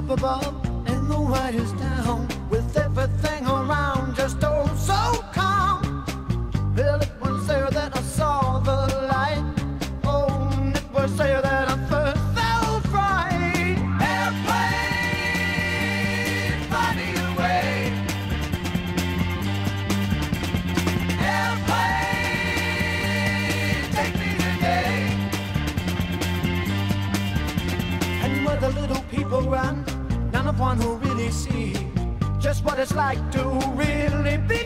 up above and the white is down. see just what it's like to really be.